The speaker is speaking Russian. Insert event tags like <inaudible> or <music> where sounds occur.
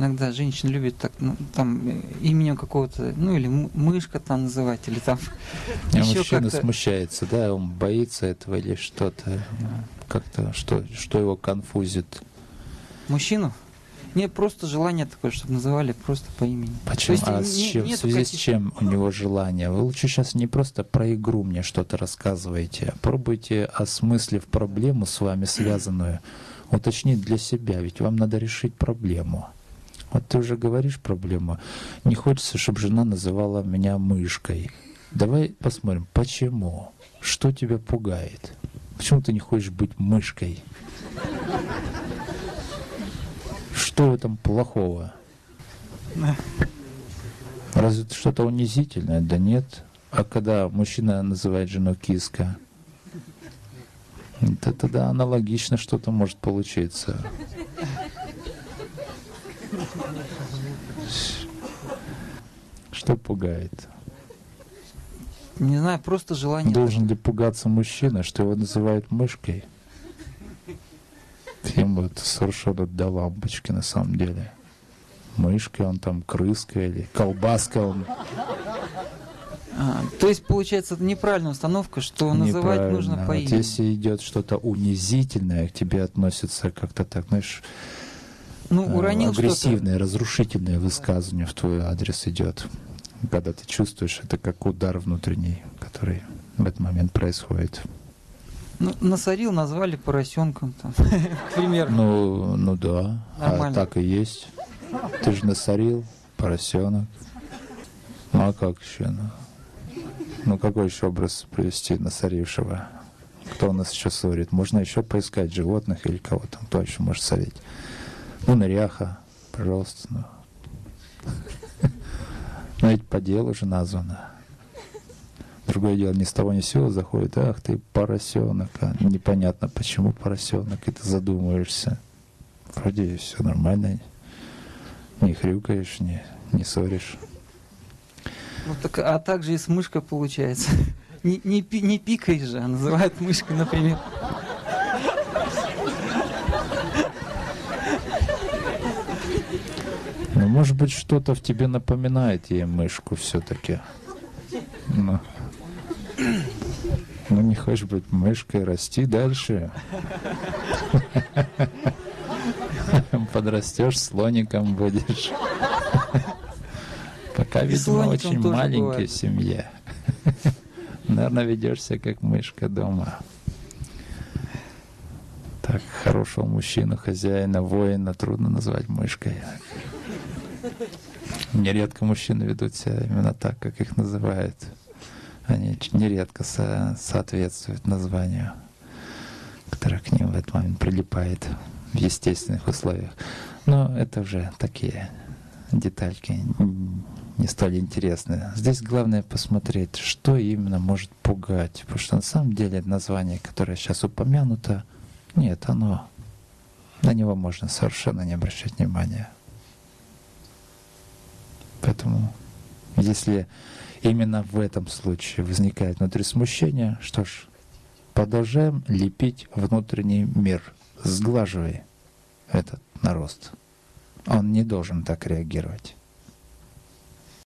Иногда женщины любят так, ну, там, э, именем какого-то, ну, или мышка там называть, или там А <laughs> еще мужчина как-то. смущается, да, он боится этого или что-то, как-то, что, что его конфузит. Мужчину? Нет, просто желание такое, чтобы называли просто по имени. Почему? То а есть с чем, в связи с чем у него желание? Вы лучше сейчас не просто про игру мне что-то рассказываете, а пробуйте, осмыслив проблему с вами связанную, уточнить для себя, ведь вам надо решить проблему. Вот ты уже говоришь проблему. Не хочется, чтобы жена называла меня мышкой. Давай посмотрим, почему? Что тебя пугает? Почему ты не хочешь быть мышкой? Что в этом плохого? Разве это что-то унизительное? Да нет. А когда мужчина называет жену киска, то тогда аналогично что-то может получиться. Что пугает? Не знаю, просто желание. Должен ли пугаться мужчина, что его называют мышкой? Ему это совершенно до лампочки на самом деле. Мышка, он там крыска или колбаска, он А, то есть, получается, это неправильная установка, что называть нужно по Вот имени. если идет что-то унизительное, к тебе относится как-то так, знаешь, Ну, э, уронил что-то. агрессивное, разрушительное высказывание в твой адрес идет. Когда ты чувствуешь, это как удар внутренний, который в этот момент происходит. Ну, насорил, назвали поросенком, там, <laughs> к примеру. Ну, ну да, а Нормально. так и есть. Ты же насорил, поросенок. Ну а как еще? Ну, ну какой еще образ привести насорившего? Кто у нас еще ссорит? Можно еще поискать животных или кого там, кто еще может сорить. Ну, ныряха, пожалуйста. Ну. Но ведь по делу же названо. Другое дело, ни с того ни с сего заходит, ах ты поросенок, а непонятно почему поросенок, и ты задумываешься. Вроде все нормально, не хрюкаешь, не, не ссоришь. Ну, так, а также и с мышкой получается. <laughs> Не, не, не пикаешь же, а называют мышкой, например. Может быть, что-то в тебе напоминает ей мышку все-таки. Ну, ну, не хочешь быть мышкой, расти дальше. Подрастешь, слоником будешь. Пока, видимо, очень маленькая семья. Наверное, ведешься как мышка дома. Так, хорошего мужчину, хозяина, воина трудно назвать мышкой. Нередко мужчины ведут себя именно так, как их называют. Они нередко со- соответствуют названию, которое к ним в этот момент прилипает в естественных условиях. Но это уже такие детальки не столь интересные. Здесь главное посмотреть, что именно может пугать. Потому что на самом деле название, которое сейчас упомянуто, нет, оно на него можно совершенно не обращать внимания. Поэтому, если именно в этом случае возникает внутри смущение, что ж, продолжаем лепить внутренний мир. Сглаживай этот нарост. Он не должен так реагировать.